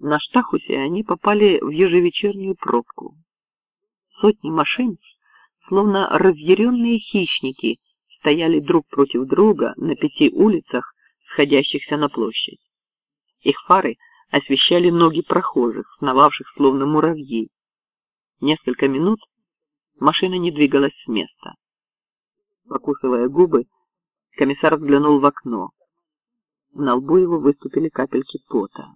На Штахусе они попали в ежевечернюю пробку. Сотни машин, словно разъяренные хищники, стояли друг против друга на пяти улицах, сходящихся на площадь. Их фары освещали ноги прохожих, сновавших словно муравьи. Несколько минут машина не двигалась с места. Покусывая губы, комиссар взглянул в окно. На лбу его выступили капельки пота.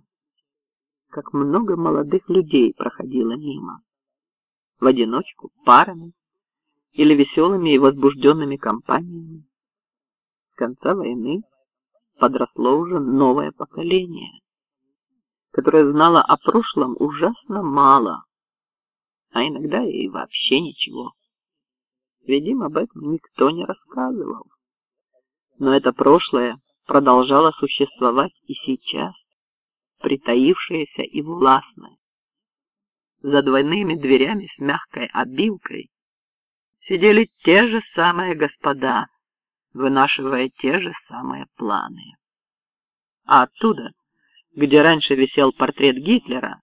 Как много молодых людей проходило мимо. В одиночку, парами или веселыми и возбужденными компаниями. С конца войны подросло уже новое поколение, которое знало о прошлом ужасно мало, а иногда и вообще ничего. Ведь об этом никто не рассказывал. Но это прошлое продолжало существовать и сейчас, притаившееся и властное. За двойными дверями с мягкой обивкой сидели те же самые господа, вынашивая те же самые планы. А оттуда, где раньше висел портрет Гитлера,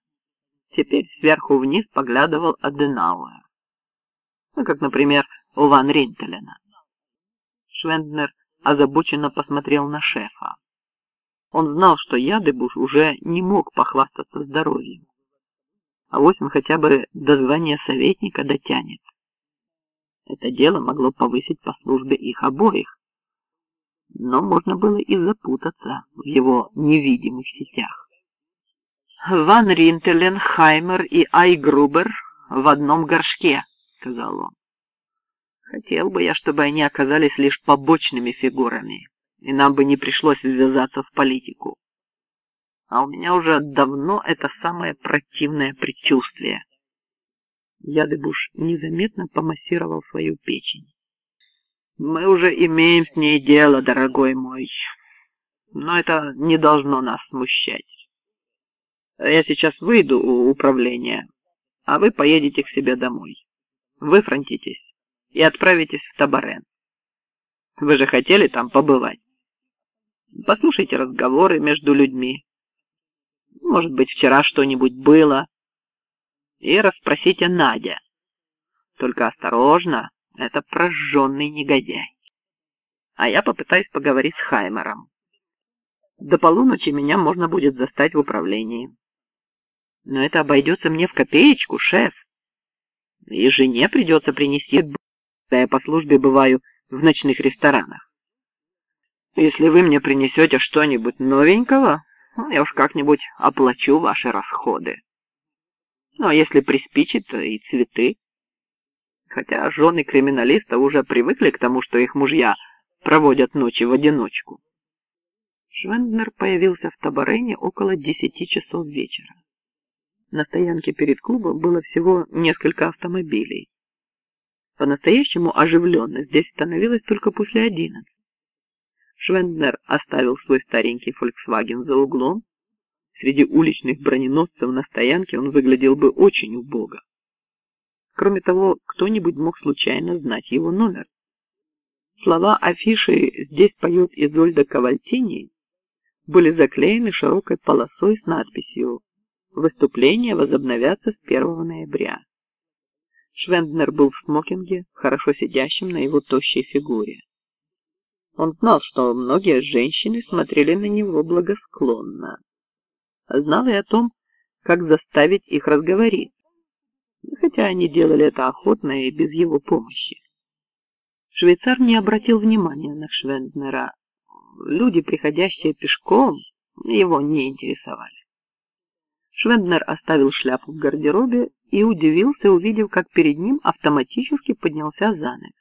теперь сверху вниз поглядывал Аденауэр. Ну, как, например, у Ван Ринтелена. Швенднер озабоченно посмотрел на шефа. Он знал, что Ядыбуш уже не мог похвастаться здоровьем. А восемь хотя бы до звания советника дотянет. Это дело могло повысить по службе их обоих. Но можно было и запутаться в его невидимых сетях. «Ван Ринтелен, Хаймер и Айгрубер в одном горшке», — сказал он. Хотел бы я, чтобы они оказались лишь побочными фигурами, и нам бы не пришлось ввязаться в политику. А у меня уже давно это самое противное предчувствие. Ядыбуш незаметно помассировал свою печень. Мы уже имеем с ней дело, дорогой мой, но это не должно нас смущать. Я сейчас выйду у управления, а вы поедете к себе домой. Выфронтитесь и отправитесь в Табарен. Вы же хотели там побывать. Послушайте разговоры между людьми. Может быть, вчера что-нибудь было. И расспросите Надя. Только осторожно, это прожженный негодяй. А я попытаюсь поговорить с Хаймером. До полуночи меня можно будет застать в управлении. Но это обойдется мне в копеечку, шеф. И жене придется принести когда я по службе бываю в ночных ресторанах. Если вы мне принесете что-нибудь новенького, ну, я уж как-нибудь оплачу ваши расходы. Ну, а если приспичит, и цветы. Хотя жены криминалиста уже привыкли к тому, что их мужья проводят ночи в одиночку. Швенднер появился в Табарене около десяти часов вечера. На стоянке перед клубом было всего несколько автомобилей. По-настоящему оживленно здесь становилось только после одиннадцати. Швенднер оставил свой старенький Volkswagen за углом. Среди уличных броненосцев на стоянке он выглядел бы очень убого. Кроме того, кто-нибудь мог случайно знать его номер. Слова афиши «Здесь поет Изольда Кавальтини» были заклеены широкой полосой с надписью «Выступления возобновятся с 1 ноября». Швенднер был в смокинге, хорошо сидящем на его тощей фигуре. Он знал, что многие женщины смотрели на него благосклонно. Знал и о том, как заставить их разговорить, хотя они делали это охотно и без его помощи. Швейцар не обратил внимания на Швенднера. Люди, приходящие пешком, его не интересовали. Швенднер оставил шляпу в гардеробе и удивился, увидев, как перед ним автоматически поднялся занавес.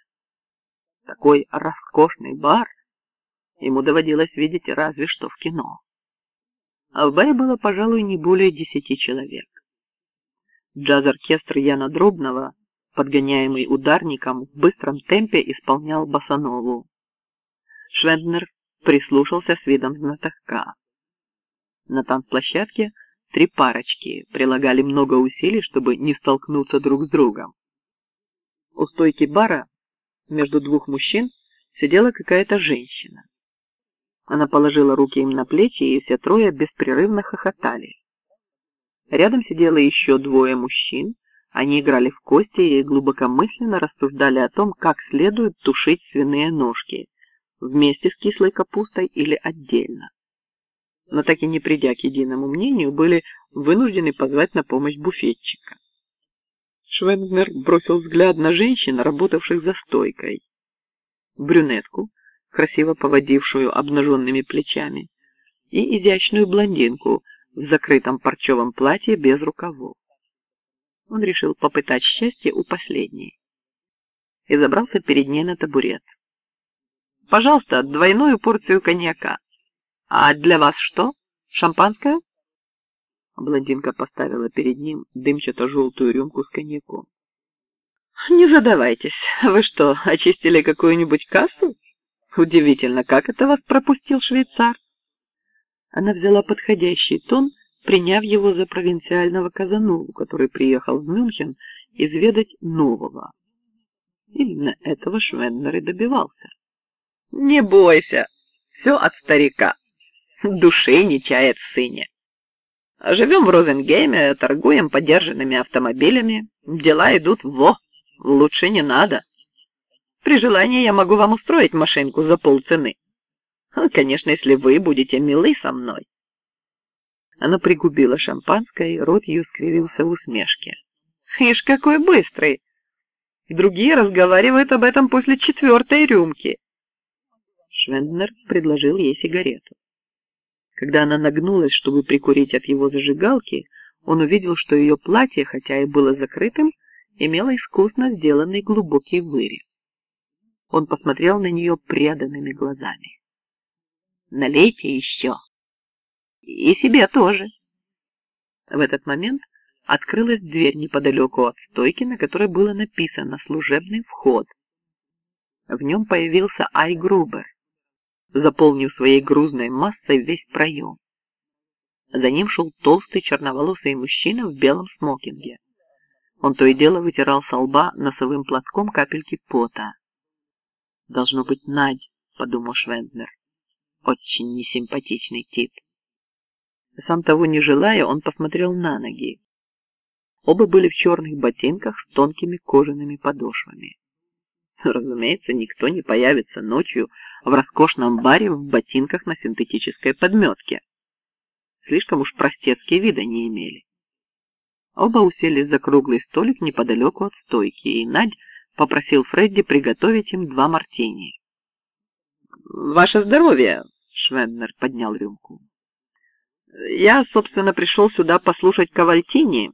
Такой роскошный бар ему доводилось видеть разве что в кино. А в баре было, пожалуй, не более десяти человек. Джаз-оркестр Яна Дробного, подгоняемый ударником, в быстром темпе исполнял басанову. Швенднер прислушался с видом знатока. На танцплощадке Три парочки прилагали много усилий, чтобы не столкнуться друг с другом. У стойки бара между двух мужчин сидела какая-то женщина. Она положила руки им на плечи, и все трое беспрерывно хохотали. Рядом сидело еще двое мужчин. Они играли в кости и глубокомысленно рассуждали о том, как следует тушить свиные ножки, вместе с кислой капустой или отдельно. Но так и не придя к единому мнению, были вынуждены позвать на помощь буфетчика. Швенднер бросил взгляд на женщин, работавших за стойкой. Брюнетку, красиво поводившую обнаженными плечами, и изящную блондинку в закрытом парчевом платье без рукавов. Он решил попытать счастье у последней и забрался перед ней на табурет. «Пожалуйста, двойную порцию коньяка. А для вас что? Шампанское?» Блондинка поставила перед ним дымчато-желтую рюмку с коньяком. «Не задавайтесь. Вы что, очистили какую-нибудь кассу? Удивительно, как это вас пропустил швейцар?» Она взяла подходящий тон, приняв его за провинциального Казанову, который приехал в Мюнхен изведать нового. Именно этого Швеннер и добивался. «Не бойся, все от старика. Души не чает в сыне». Живем в Розенгейме, торгуем подержанными автомобилями. Дела идут во, лучше не надо. При желании я могу вам устроить машинку за полцены. Конечно, если вы будете милы со мной. Она пригубила шампанское, рот ее скривился в усмешке. Ишь, какой быстрый! Другие разговаривают об этом после четвертой рюмки. Швенднер предложил ей сигарету. Когда она нагнулась, чтобы прикурить от его зажигалки, он увидел, что ее платье, хотя и было закрытым, имело искусно сделанный глубокий вырез. Он посмотрел на нее преданными глазами. «Налейте еще. И себе тоже». В этот момент открылась дверь неподалеку от стойки, на которой было написано «Служебный вход». В нем появился Ай Грубер заполнив своей грузной массой весь проем. За ним шел толстый черноволосый мужчина в белом смокинге. Он то и дело вытирал со лба носовым платком капельки пота. «Должно быть Надь», — подумал Швенднер. «Очень несимпатичный тип». Сам того не желая, он посмотрел на ноги. Оба были в черных ботинках с тонкими кожаными подошвами. Разумеется, никто не появится ночью в роскошном баре в ботинках на синтетической подметке. Слишком уж простецкие вида не имели. Оба уселись за круглый столик неподалеку от стойки, и Надь попросил Фредди приготовить им два мартини. «Ваше здоровье!» — Швенднер поднял рюмку. «Я, собственно, пришел сюда послушать Кавальтини,